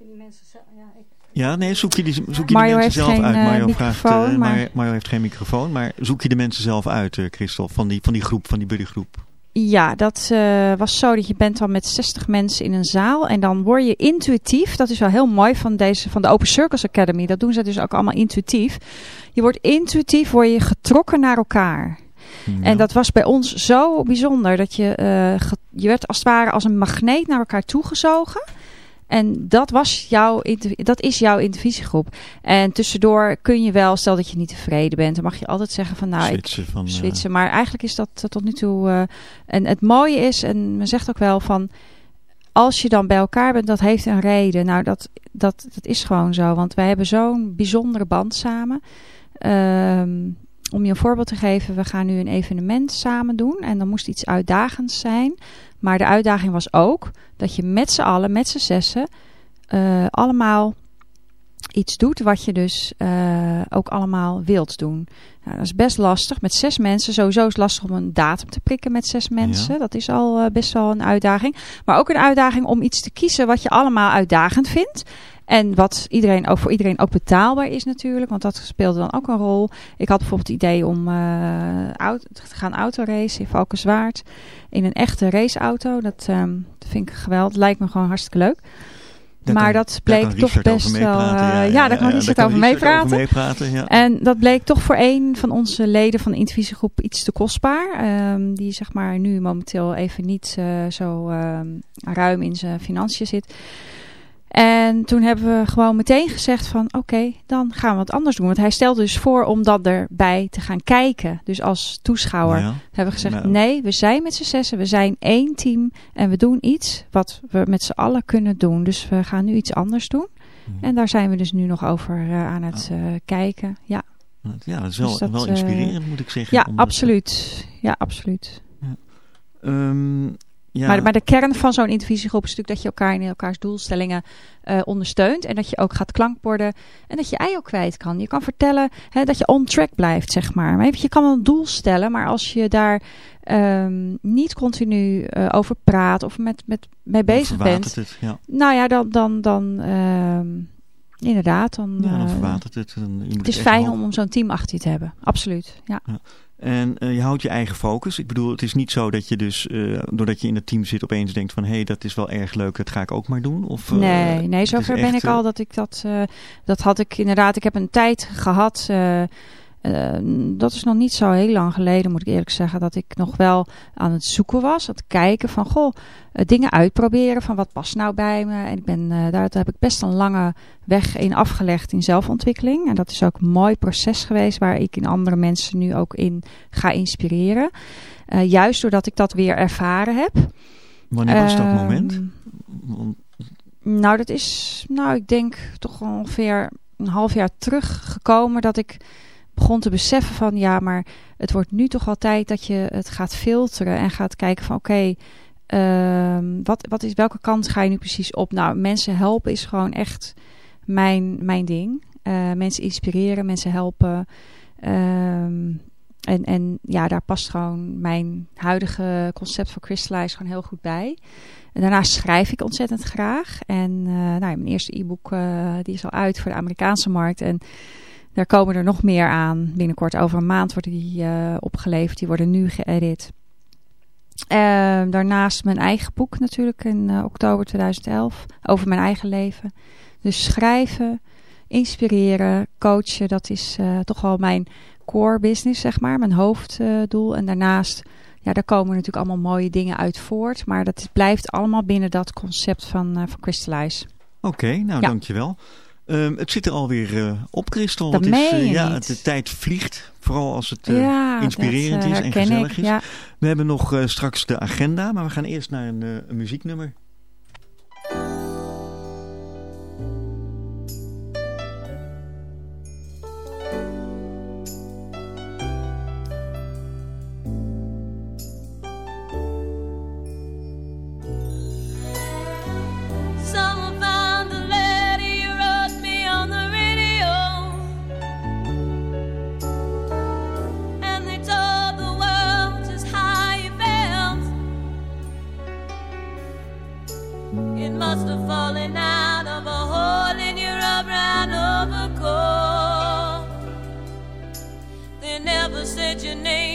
Die mensen zelf... Ja, ik... ja, nee, zoek je die, zoek je Mario die mensen zelf uit. Mario, vraagt, maar... Mario heeft geen microfoon, maar zoek je de mensen zelf uit, Christel, van die, van die groep, van die buddygroep? Ja, dat uh, was zo dat je bent dan met 60 mensen in een zaal en dan word je intuïtief, dat is wel heel mooi van deze van de Open Circles Academy, dat doen ze dus ook allemaal intuïtief. Je wordt intuïtief, word je getrokken naar elkaar. Ja. En dat was bij ons zo bijzonder dat je, uh, je werd als het ware als een magneet naar elkaar toegezogen. En dat, was jouw, dat is jouw intervisiegroep. En tussendoor kun je wel, stel dat je niet tevreden bent, dan mag je altijd zeggen van nou, switchen ik van, switchen. Maar eigenlijk is dat tot nu toe. Uh, en het mooie is, en men zegt ook wel van. Als je dan bij elkaar bent, dat heeft een reden. Nou, dat, dat, dat is gewoon zo. Want wij hebben zo'n bijzondere band samen. Um, om je een voorbeeld te geven, we gaan nu een evenement samen doen. En dan moest iets uitdagends zijn. Maar de uitdaging was ook dat je met z'n allen, met z'n zessen, uh, allemaal iets doet wat je dus uh, ook allemaal wilt doen. Nou, dat is best lastig. Met zes mensen, sowieso is het lastig om een datum te prikken met zes mensen. Ja. Dat is al uh, best wel een uitdaging. Maar ook een uitdaging om iets te kiezen wat je allemaal uitdagend vindt. En wat iedereen ook voor iedereen ook betaalbaar is natuurlijk. Want dat speelde dan ook een rol. Ik had bijvoorbeeld het idee om uh, auto, te gaan autoracen in Valkenswaard. In een echte raceauto. Dat, um, dat vind ik geweldig. Lijkt me gewoon hartstikke leuk. Maar kan, dat bleek toch best wel... Uh, ja, daar kan Richard over meepraten. Over meepraten ja. En dat bleek toch voor een van onze leden van de intervisiegroep iets te kostbaar. Um, die zeg maar nu momenteel even niet uh, zo um, ruim in zijn financiën zit. En toen hebben we gewoon meteen gezegd van oké, okay, dan gaan we wat anders doen. Want hij stelde dus voor om dat erbij te gaan kijken. Dus als toeschouwer ja. hebben we gezegd nou. nee, we zijn met z'n zessen, we zijn één team. En we doen iets wat we met z'n allen kunnen doen. Dus we gaan nu iets anders doen. Hmm. En daar zijn we dus nu nog over uh, aan het uh, kijken. Ja. ja, dat is wel, dus dat, wel inspirerend uh, moet ik zeggen. Ja, absoluut. Ja, absoluut. Ja. Um, ja. Maar, maar, de kern van zo'n intervisiegroep is natuurlijk dat je elkaar in elkaars doelstellingen uh, ondersteunt. En dat je ook gaat klankborden. En dat je ei ook kwijt kan. Je kan vertellen hè, dat je on track blijft, zeg maar. maar je kan een doel stellen, maar als je daar um, niet continu uh, over praat of met, met mee bezig bent. Het, ja. Nou ja, dan, dan, dan um, inderdaad. Dan, ja, dan uh, verwatert het. Het is fijn om, om zo'n team achter je te hebben. Absoluut, ja. ja. En uh, je houdt je eigen focus. Ik bedoel, het is niet zo dat je dus, uh, doordat je in het team zit, opeens denkt van... hé, hey, dat is wel erg leuk, dat ga ik ook maar doen. Of, uh, nee, nee, zover ben ik al dat ik dat... dat had ik inderdaad, ik heb een tijd gehad... Uh, dat is nog niet zo heel lang geleden, moet ik eerlijk zeggen, dat ik nog wel aan het zoeken was. Aan het kijken van, goh, uh, dingen uitproberen van wat past nou bij me. En ik ben, uh, daar, heb ik best een lange weg in afgelegd in zelfontwikkeling. En dat is ook een mooi proces geweest waar ik in andere mensen nu ook in ga inspireren. juist doordat ik dat weer ervaren heb. Wanneer was dat moment? Ehm, nou, dat is, nou, ik denk toch ongeveer een half jaar teruggekomen dat ik begon te beseffen van ja, maar het wordt nu toch wel tijd dat je het gaat filteren en gaat kijken van oké, ehm, wat, wat is, welke kant ga je nu precies op? Nou, mensen helpen is gewoon echt mijn, mijn ding. Uh, mensen inspireren, mensen helpen. Ehm, en, en ja, daar past gewoon mijn huidige concept voor Crystallize gewoon heel goed bij. En daarnaast schrijf ik ontzettend graag. En uh, nou, mijn eerste e-book uh, die is al uit voor de Amerikaanse markt. En daar komen er nog meer aan. Binnenkort over een maand worden die uh, opgeleverd. Die worden nu geëdit. Ehm, daarnaast mijn eigen boek natuurlijk in oktober 2011. Over mijn eigen leven. Dus schrijven, inspireren, coachen. Dat is toch wel mijn core business, zeg maar. Mijn hoofddoel. en daarnaast ja, daar komen natuurlijk allemaal mooie dingen uit voort. Maar dat blijft allemaal binnen dat concept van, van Crystallize. Oké, okay, nou ja. dankjewel. Um, het zit er alweer uh, op, Christel. Dat het is, uh, ja, niet. de tijd vliegt. Vooral als het uh, ja, inspirerend dat, is en gezellig ik, is. Ja. We hebben nog straks de agenda, maar we gaan eerst naar een, een muzieknummer. Said your name,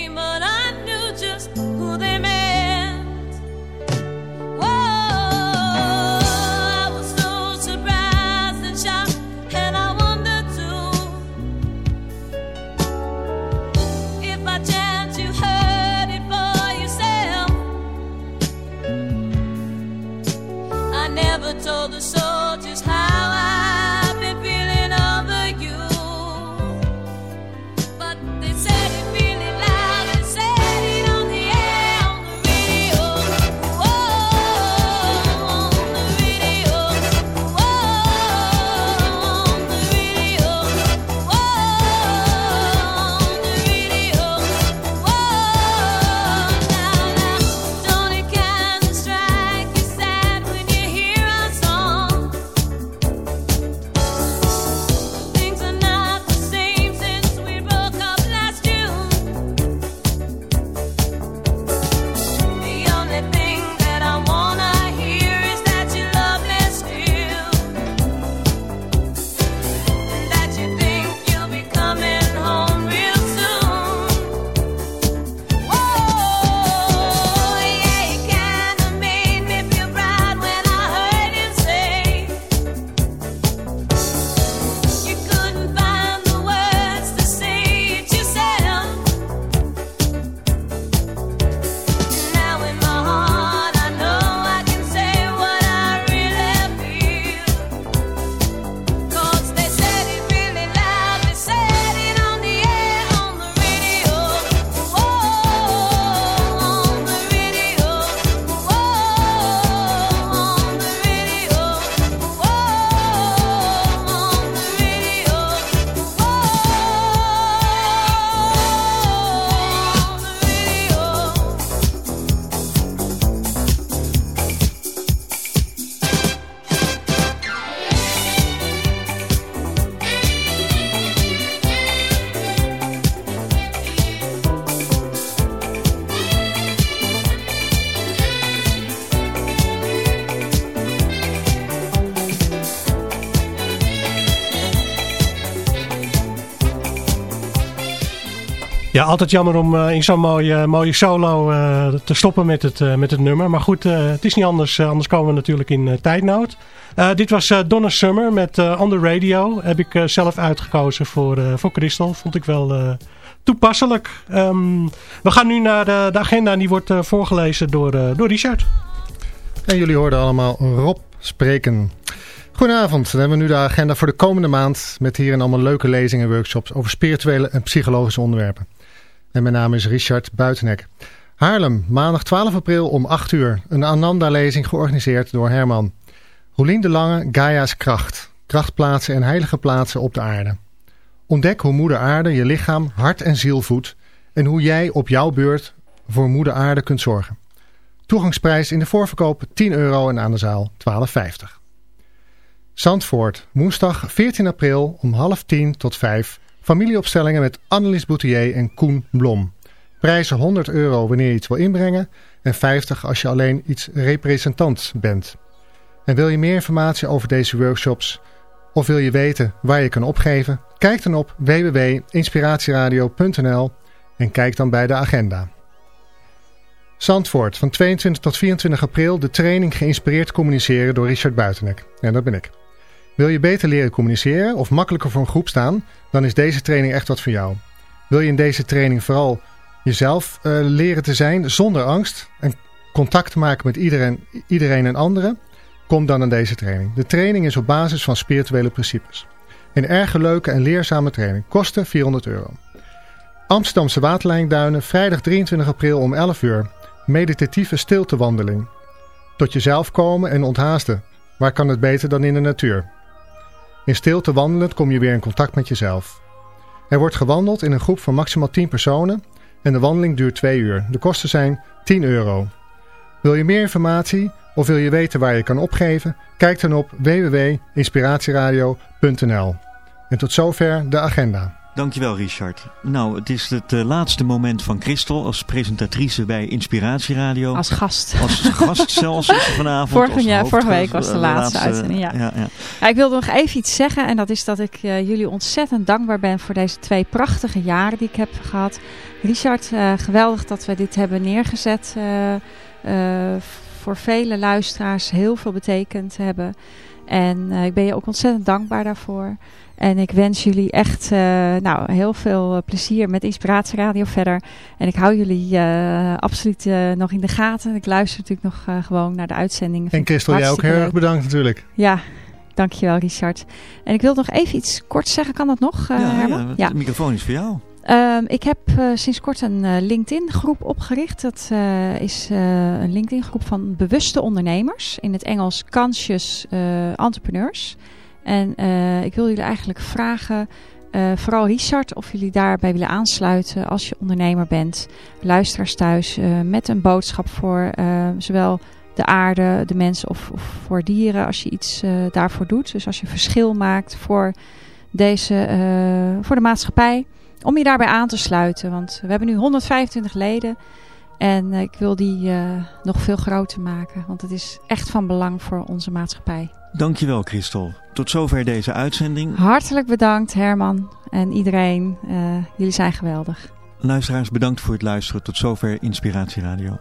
altijd jammer om uh, in zo'n mooie, mooie solo uh, te stoppen met het, met het nummer. Maar goed, het is niet anders. anders komen we natuurlijk in tijdnood. dit was Donna Summer met On The Radio. Heb ik zelf uitgekozen voor, voor Crystal. Vond ik wel toepasselijk. Um, we gaan nu naar de, agenda en die wordt voorgelezen door, door Richard. En jullie hoorden allemaal Rob spreken. Goedenavond, dan hebben we nu de agenda voor de komende maand met hierin allemaal leuke lezingen en workshops over spirituele en psychologische onderwerpen. En mijn naam is Richard Buitenek. Haarlem, maandag 12 april om 8 uur. Een Ananda-lezing georganiseerd door Herman. Roelien de Lange, Gaia's Kracht. Krachtplaatsen en heilige plaatsen op de aarde. Ontdek hoe moeder aarde je lichaam, hart en ziel voedt en hoe jij op jouw beurt voor moeder aarde kunt zorgen. Toegangsprijs in de voorverkoop 10 euro en aan de zaal 12,50. Zandvoort, woensdag 14 april om half 10 tot 5. Familieopstellingen met Annelies Boutier en Koen Blom. Prijzen 100 euro wanneer je iets wil inbrengen en 50 als je alleen iets representant bent. En wil je meer informatie over deze workshops of wil je weten waar je kan opgeven? Kijk dan op www.inspiratieradio.nl en kijk dan bij de agenda. Zandvoort, van 22 tot 24 april de training geïnspireerd communiceren door Richard Buitenek. En dat ben ik. Wil je beter leren communiceren of makkelijker voor een groep staan, dan is deze training echt wat voor jou. Wil je in deze training vooral jezelf uh, leren te zijn zonder angst en contact maken met iedereen, iedereen en anderen? Kom dan aan deze training. De training is op basis van spirituele principes. Een erg leuke en leerzame training. Kosten 400 euro. Amsterdamse Waterlijnduinen, vrijdag 23 april om 11 uur. Meditatieve stiltewandeling. Tot jezelf komen en onthaasten. Waar kan het beter dan in de natuur? In stilte wandelend kom je weer in contact met jezelf. Er wordt gewandeld in een groep van maximaal 10 personen en de wandeling duurt 2 uur. De kosten zijn 10 euro. Wil je meer informatie of wil je weten waar je kan opgeven? Kijk dan op www.inspiratieradio.nl. En tot zover de agenda. Dankjewel Richard. Nou, het is het uh, laatste moment van Christel als presentatrice bij Inspiratieradio. Als gast. Als gast zelfs vanavond. Vorige, ja, vorige week was de laatste, laatste uitzending. Ja. Ja, ja. ja, ik wilde nog even iets zeggen en dat is dat ik uh, jullie ontzettend dankbaar ben voor deze twee prachtige jaren die ik heb gehad. Richard, uh, geweldig dat we dit hebben neergezet. voor vele luisteraars heel veel betekend hebben. En ik ben je ook ontzettend dankbaar daarvoor. En ik wens jullie echt uh, nou, heel veel plezier met Inspiratieradio verder. En ik hou jullie uh, absoluut uh, nog in de gaten. Ik luister natuurlijk nog gewoon naar de uitzendingen. En Christel, jij ook heel erg bedankt natuurlijk. Ja, dankjewel Richard. En ik wil nog even iets kort zeggen. Kan dat nog, ja, Herman? Ja, de microfoon is voor jou. Um, ik heb uh, sinds kort een uh, LinkedIn-groep opgericht. Dat uh, is een LinkedIn-groep van bewuste ondernemers. In het Engels Conscious Entrepreneurs. En uh, ik wil jullie eigenlijk vragen, uh, vooral Richard, of jullie daarbij willen aansluiten als je ondernemer bent. Luisteraars thuis uh, met een boodschap voor zowel de aarde, de mensen of, of voor dieren als je iets daarvoor doet. Dus als je verschil maakt voor, deze, voor de maatschappij, om je daarbij aan te sluiten. Want we hebben nu 125 leden. En ik wil die nog veel groter maken. Want het is echt van belang voor onze maatschappij. Dankjewel Christel. Tot zover deze uitzending. Hartelijk bedankt Herman en iedereen. Uh, jullie zijn geweldig. Luisteraars bedankt voor het luisteren. Tot zover Inspiratie Radio.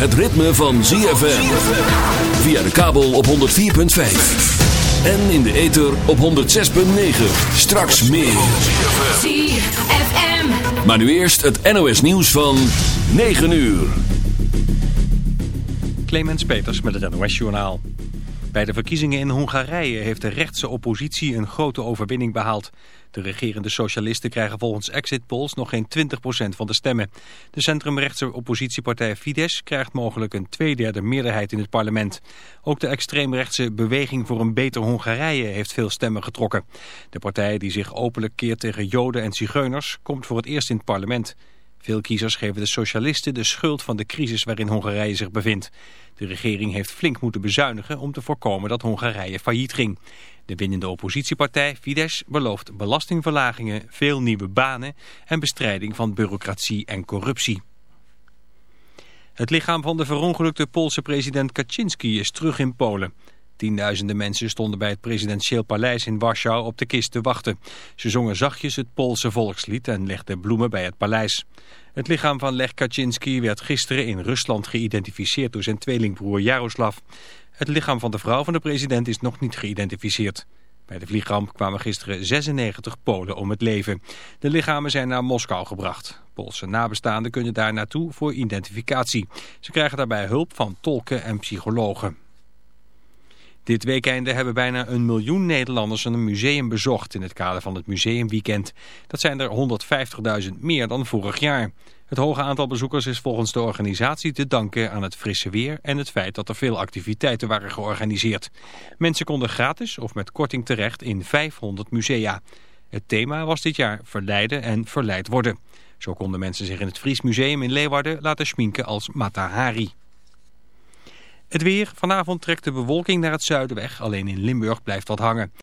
Het ritme van ZFM. Via de kabel op 104.5. En in de ether op 106.9. Straks meer. ZFM. Maar nu eerst het NOS nieuws van 9 uur. Clemens Peters met het NOS Journaal. Bij de verkiezingen in Hongarije heeft de rechtse oppositie een grote overwinning behaald. De regerende socialisten krijgen volgens exit polls nog geen 20% van de stemmen. De centrumrechtse oppositiepartij Fidesz krijgt mogelijk een tweederde meerderheid in het parlement. Ook de extreemrechtse Beweging voor een Beter Hongarije heeft veel stemmen getrokken. De partij die zich openlijk keert tegen Joden en Zigeuners komt voor het eerst in het parlement. Veel kiezers geven de socialisten de schuld van de crisis waarin Hongarije zich bevindt. De regering heeft flink moeten bezuinigen om te voorkomen dat Hongarije failliet ging. De winnende oppositiepartij Fidesz belooft belastingverlagingen, veel nieuwe banen en bestrijding van bureaucratie en corruptie. Het lichaam van de verongelukte Poolse president Kaczynski is terug in Polen. Tienduizenden mensen stonden bij het presidentieel paleis in Warschau op de kist te wachten. Ze zongen zachtjes het Poolse volkslied en legden bloemen bij het paleis. Het lichaam van Lech Kaczynski werd gisteren in Rusland geïdentificeerd door zijn tweelingbroer Jaroslav. Het lichaam van de vrouw van de president is nog niet geïdentificeerd. Bij de vliegramp kwamen gisteren 96 Polen om het leven. De lichamen zijn naar Moskou gebracht. Poolse nabestaanden kunnen daar naartoe voor identificatie. Ze krijgen daarbij hulp van tolken en psychologen. Dit weekend hebben bijna een miljoen Nederlanders een museum bezocht in het kader van het museumweekend. Dat zijn er 150.000 meer dan vorig jaar. Het hoge aantal bezoekers is volgens de organisatie te danken aan het frisse weer en het feit dat er veel activiteiten waren georganiseerd. Mensen konden gratis of met korting terecht in 500 musea. Het thema was dit jaar verleiden en verleid worden. Zo konden mensen zich in het Fries Museum in Leeuwarden laten schminken als Matahari. Het weer. Vanavond trekt de bewolking naar het zuiden weg. Alleen in Limburg blijft wat hangen.